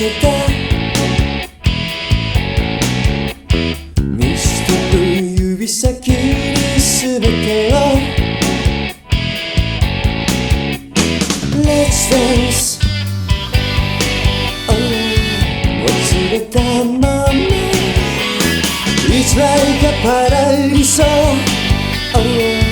せたミストと指先に全てを Let's dance Oh 忘れたまま It's like a パラリソ Oh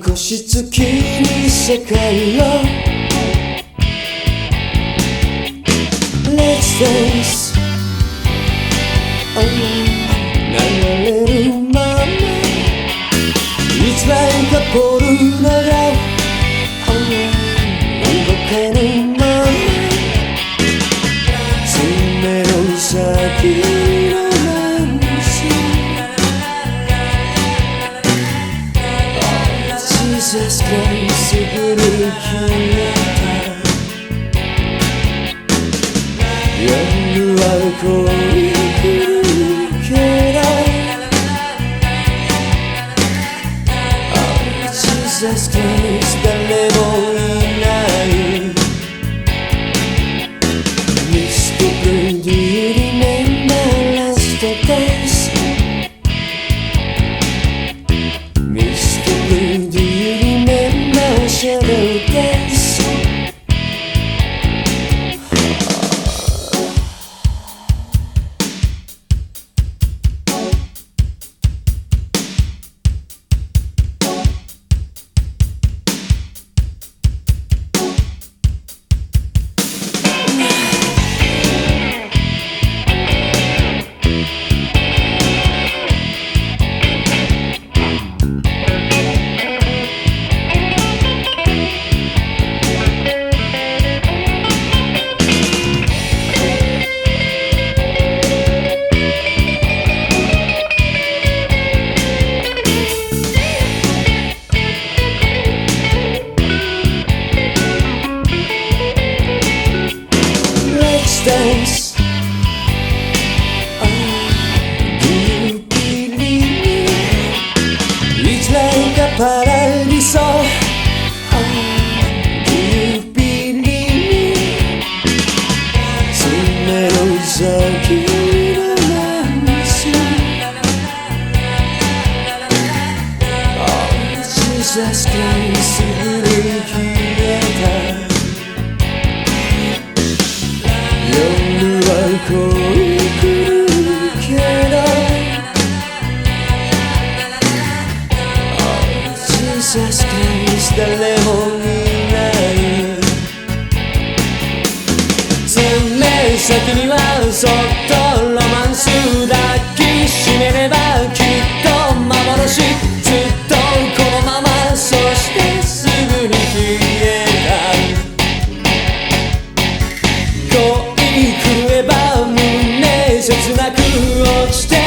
腰つきに世界を Let's dance 夜は恋来るけど Oh, Jesus Christ 誰も But I saw you believe me? Sulle rosa chiudo Oh, Jesus Christ, 優しく誰もいない全面先にはそっとロマンス抱きしめればきっと幻ずっとこのままそしてすぐに消えた恋に狂えば胸切なく落ちて